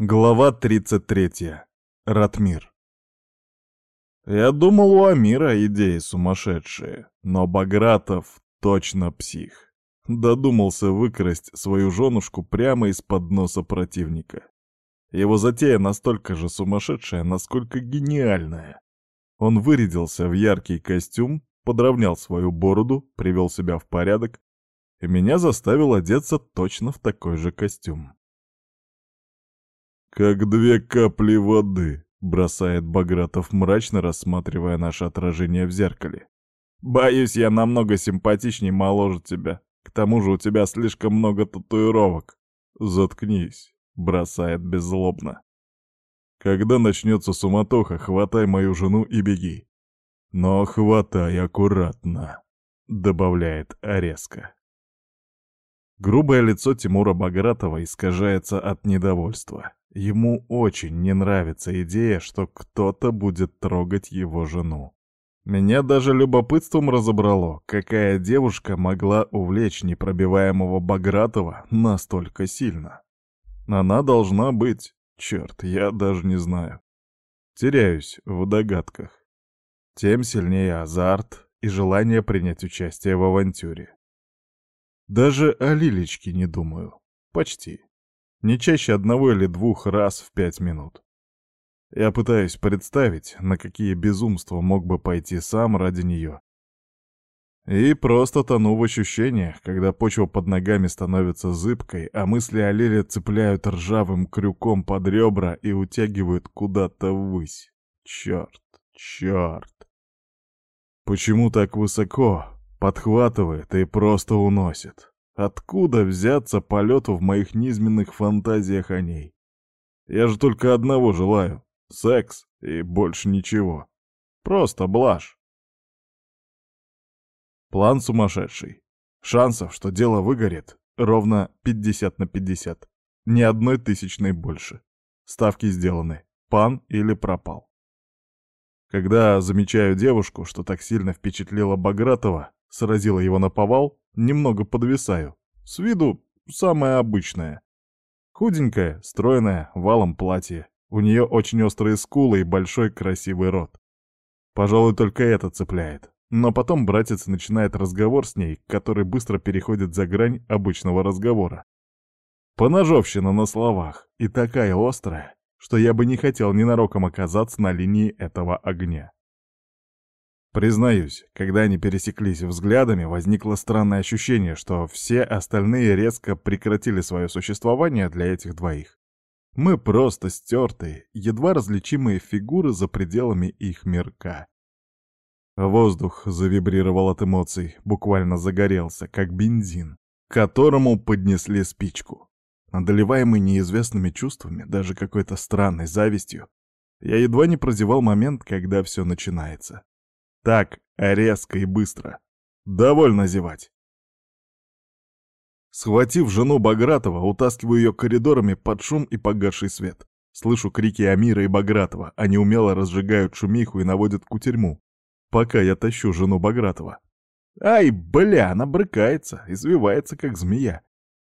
Глава 33. Ратмир. Я думал, у Амира идеи сумасшедшие, но Багратов точно псих. Додумался выкрасть свою женушку прямо из-под носа противника. Его затея настолько же сумасшедшая, насколько гениальная. Он вырядился в яркий костюм, подровнял свою бороду, привел себя в порядок, и меня заставил одеться точно в такой же костюм как две капли воды», — бросает Багратов мрачно, рассматривая наше отражение в зеркале. «Боюсь, я намного симпатичнее моложе тебя. К тому же у тебя слишком много татуировок». «Заткнись», — бросает беззлобно. «Когда начнется суматоха, хватай мою жену и беги. Но хватай аккуратно», — добавляет резко. Грубое лицо Тимура Багратова искажается от недовольства. Ему очень не нравится идея, что кто-то будет трогать его жену. Меня даже любопытством разобрало, какая девушка могла увлечь непробиваемого Багратова настолько сильно. Она должна быть... Черт, я даже не знаю. Теряюсь в догадках. Тем сильнее азарт и желание принять участие в авантюре. Даже о Лилечке не думаю. Почти не чаще одного или двух раз в пять минут. Я пытаюсь представить, на какие безумства мог бы пойти сам ради нее. И просто тону в ощущениях, когда почва под ногами становится зыбкой, а мысли о Лиле цепляют ржавым крюком под ребра и утягивают куда-то ввысь. Черт, черт. Почему так высоко? Подхватывает и просто уносит. Откуда взяться полету в моих низменных фантазиях о ней? Я же только одного желаю — секс и больше ничего. Просто блажь. План сумасшедший. Шансов, что дело выгорит, ровно 50 на 50. Ни одной тысячной больше. Ставки сделаны. Пан или пропал. Когда замечаю девушку, что так сильно впечатлила Багратова, сразила его на повал, немного подвисаю. С виду самая обычная. Худенькая, стройная, валом платье. У нее очень острые скулы и большой красивый рот. Пожалуй, только это цепляет. Но потом братец начинает разговор с ней, который быстро переходит за грань обычного разговора. Поножовщина на словах, и такая острая, что я бы не хотел ненароком оказаться на линии этого огня. Признаюсь, когда они пересеклись взглядами, возникло странное ощущение, что все остальные резко прекратили свое существование для этих двоих. Мы просто стертые, едва различимые фигуры за пределами их мирка. Воздух завибрировал от эмоций, буквально загорелся, как бензин, которому поднесли спичку. Одолеваемый неизвестными чувствами, даже какой-то странной завистью, я едва не прозевал момент, когда все начинается. Так, резко и быстро. Довольно зевать. Схватив жену Багратова, утаскиваю ее коридорами под шум и погасший свет. Слышу крики Амира и Багратова. Они умело разжигают шумиху и наводят кутерьму. Пока я тащу жену Багратова. Ай, бля, она брыкается, извивается, как змея.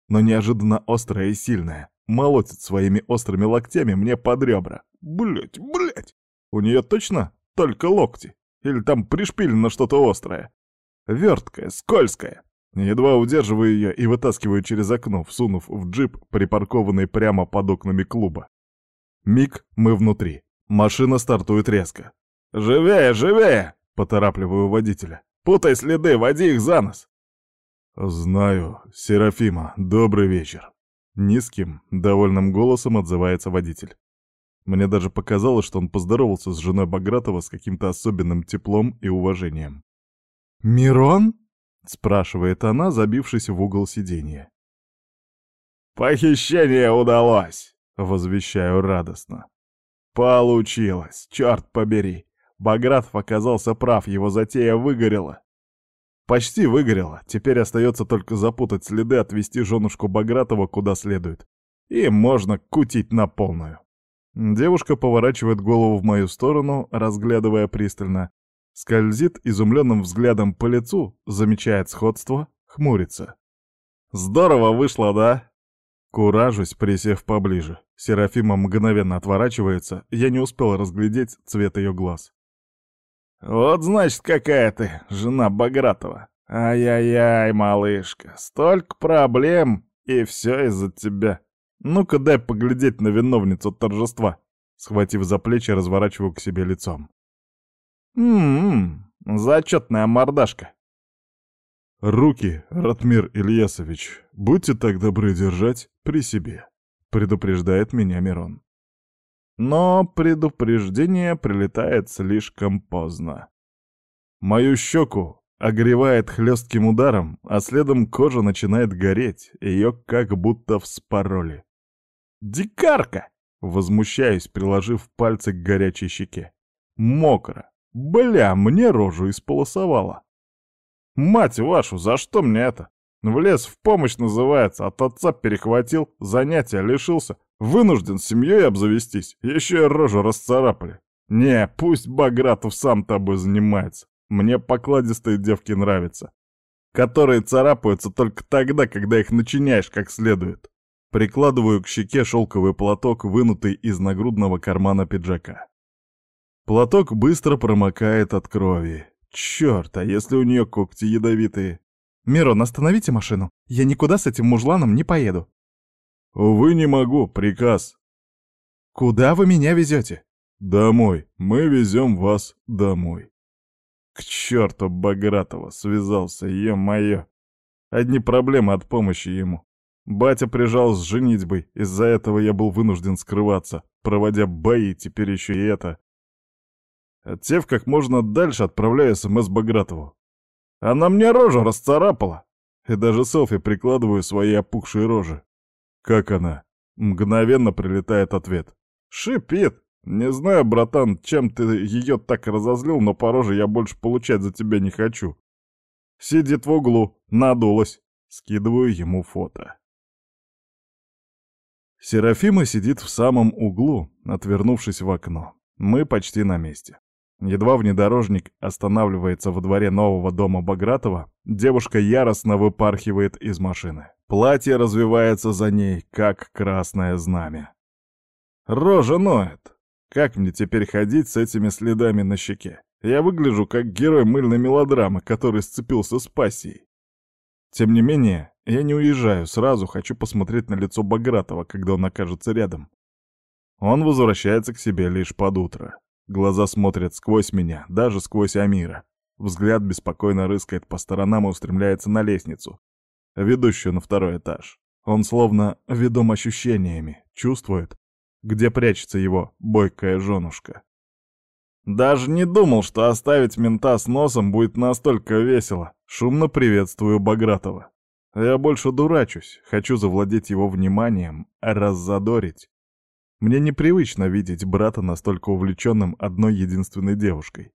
Но неожиданно острая и сильная. Молотит своими острыми локтями мне под ребра. Блять, блять. У нее точно только локти. Или там пришпилено что-то острое. Верткое, скользкое. Едва удерживаю ее и вытаскиваю через окно, всунув в джип, припаркованный прямо под окнами клуба. Миг, мы внутри. Машина стартует резко. «Живее, живее!» — поторапливаю водителя. «Путай следы, води их за нос!» «Знаю, Серафима, добрый вечер!» Низким, довольным голосом отзывается водитель. Мне даже показалось, что он поздоровался с женой Багратова с каким-то особенным теплом и уважением. «Мирон?» — спрашивает она, забившись в угол сиденья. «Похищение удалось!» — возвещаю радостно. «Получилось! Черт побери! Багратов оказался прав, его затея выгорела!» «Почти выгорела. Теперь остается только запутать следы, отвезти женушку Багратова куда следует. И можно кутить на полную». Девушка поворачивает голову в мою сторону, разглядывая пристально. Скользит изумленным взглядом по лицу, замечает сходство, хмурится. «Здорово вышло, да?» Куражусь, присев поближе. Серафима мгновенно отворачивается, я не успел разглядеть цвет ее глаз. «Вот значит, какая ты, жена Багратова. Ай-яй-яй, малышка, столько проблем, и все из-за тебя». «Ну-ка дай поглядеть на виновницу торжества», схватив за плечи, разворачиваю к себе лицом. «М-м-м, зачетная мордашка». «Руки, Ратмир Ильясович, будьте так добры держать при себе», предупреждает меня Мирон. Но предупреждение прилетает слишком поздно. Мою щеку огревает хлестким ударом, а следом кожа начинает гореть, ее как будто вспороли. Дикарка!» Возмущаюсь, приложив пальцы к горячей щеке. «Мокро! Бля, мне рожу исполосовала!» «Мать вашу, за что мне это? В лес в помощь называется, от отца перехватил, занятия лишился, вынужден семьей обзавестись, еще и рожу расцарапали. Не, пусть Багратов сам тобой занимается, мне покладистые девки нравятся, которые царапаются только тогда, когда их начиняешь как следует». Прикладываю к щеке шелковый платок, вынутый из нагрудного кармана пиджака. Платок быстро промокает от крови. Черт, а если у нее когти ядовитые? «Мирон, остановите машину. Я никуда с этим мужланом не поеду». «Увы, не могу. Приказ». «Куда вы меня везете?» «Домой. Мы везем вас домой». «К черту Багратова связался, е-мое. Одни проблемы от помощи ему». Батя прижал с женитьбой, из-за этого я был вынужден скрываться, проводя бои, теперь еще и это. А Отсев как можно дальше, отправляю СМС эм Багратову. Она мне рожу расцарапала. И даже селфи прикладываю свои опухшие рожи. Как она? Мгновенно прилетает ответ. Шипит. Не знаю, братан, чем ты ее так разозлил, но по роже я больше получать за тебя не хочу. Сидит в углу, надулась. Скидываю ему фото. Серафима сидит в самом углу, отвернувшись в окно. Мы почти на месте. Едва внедорожник останавливается во дворе нового дома Багратова, девушка яростно выпархивает из машины. Платье развивается за ней, как красное знамя. Рожа ноет. Как мне теперь ходить с этими следами на щеке? Я выгляжу как герой мыльной мелодрамы, который сцепился с пассией. Тем не менее, я не уезжаю, сразу хочу посмотреть на лицо Багратова, когда он окажется рядом. Он возвращается к себе лишь под утро. Глаза смотрят сквозь меня, даже сквозь Амира. Взгляд беспокойно рыскает по сторонам и устремляется на лестницу, ведущую на второй этаж. Он словно ведом ощущениями, чувствует, где прячется его бойкая женушка. Даже не думал, что оставить мента с носом будет настолько весело. Шумно приветствую Багратова. Я больше дурачусь, хочу завладеть его вниманием, а раззадорить. Мне непривычно видеть брата настолько увлеченным одной единственной девушкой.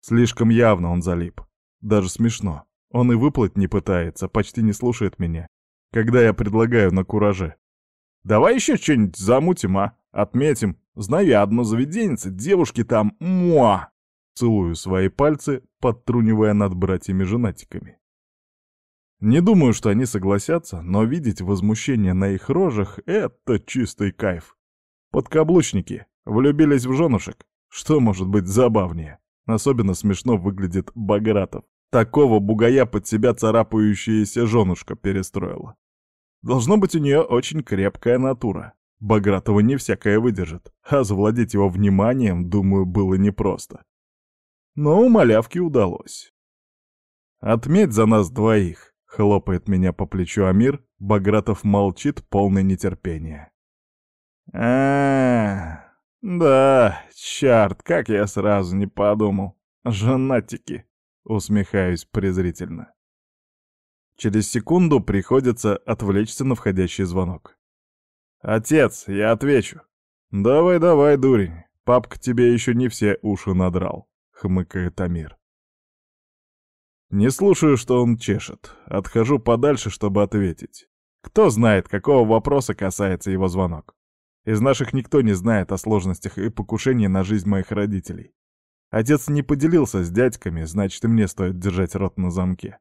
Слишком явно он залип. Даже смешно. Он и выплыть не пытается, почти не слушает меня, когда я предлагаю на кураже. «Давай еще что-нибудь замутим, а? Отметим. Знаю я одно заведение, девушки там... Муа!» Целую свои пальцы, подтрунивая над братьями-женатиками. Не думаю, что они согласятся, но видеть возмущение на их рожах — это чистый кайф. Подкаблучники влюбились в женушек. Что может быть забавнее? Особенно смешно выглядит Багратов. Такого бугая под себя царапающаяся женушка перестроила. Должно быть, у нее очень крепкая натура. Багратова не всякое выдержит, а завладеть его вниманием, думаю, было непросто. Но у малявки удалось. «Отметь за нас двоих», Хлопает меня по плечу Амир, Багратов молчит, полный нетерпения. а да, чарт, как я сразу не подумал. Женатики. Усмехаюсь презрительно. Через секунду приходится отвлечься на входящий звонок. «Отец, я отвечу». «Давай, давай, дурень, папка тебе еще не все уши надрал», — хмыкает Амир. Не слушаю, что он чешет. Отхожу подальше, чтобы ответить. Кто знает, какого вопроса касается его звонок. Из наших никто не знает о сложностях и покушении на жизнь моих родителей. Отец не поделился с дядьками, значит, и мне стоит держать рот на замке.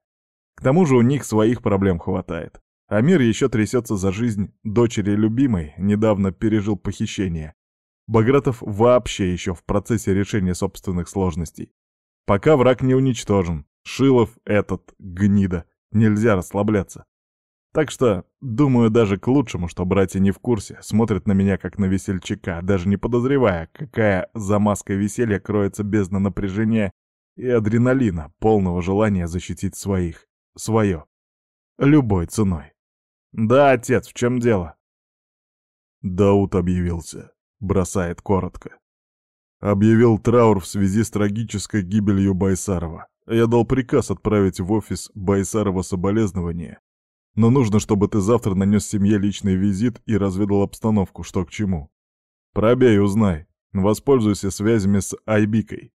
К тому же у них своих проблем хватает. А мир еще трясется за жизнь дочери любимой, недавно пережил похищение. Багратов вообще еще в процессе решения собственных сложностей. Пока враг не уничтожен, Шилов этот, гнида, нельзя расслабляться. Так что, думаю, даже к лучшему, что братья не в курсе, смотрят на меня как на весельчака, даже не подозревая, какая за маской веселья кроется бездна напряжения и адреналина, полного желания защитить своих, свое, любой ценой. «Да, отец, в чем дело?» Даут объявился, бросает коротко. Объявил траур в связи с трагической гибелью Байсарова. Я дал приказ отправить в офис Байсарова соболезнование. Но нужно, чтобы ты завтра нанес семье личный визит и разведал обстановку, что к чему. Пробей, узнай. Воспользуйся связями с Айбикой.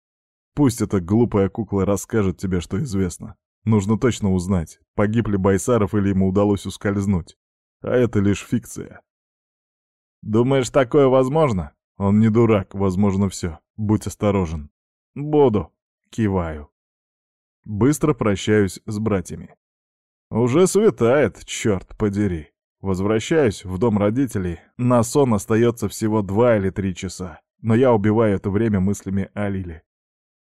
Пусть эта глупая кукла расскажет тебе, что известно. Нужно точно узнать, погиб ли Байсаров или ему удалось ускользнуть. А это лишь фикция. Думаешь, такое возможно? Он не дурак, возможно все. Будь осторожен. Буду. Киваю. Быстро прощаюсь с братьями. Уже светает, черт подери. Возвращаюсь в дом родителей. На сон остается всего два или три часа. Но я убиваю это время мыслями о Лиле.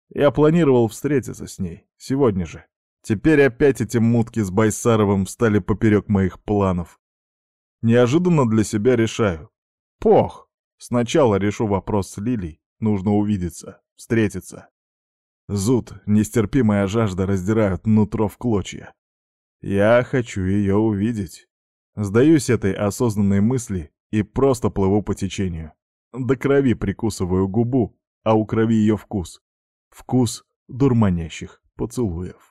Я планировал встретиться с ней. Сегодня же. Теперь опять эти мутки с Байсаровым встали поперек моих планов. Неожиданно для себя решаю. Пох! Сначала решу вопрос с Лилей. Нужно увидеться, встретиться. Зуд, нестерпимая жажда раздирают нутро в клочья. Я хочу ее увидеть. Сдаюсь этой осознанной мысли и просто плыву по течению. До крови прикусываю губу, а у крови ее вкус. Вкус дурманящих поцелуев.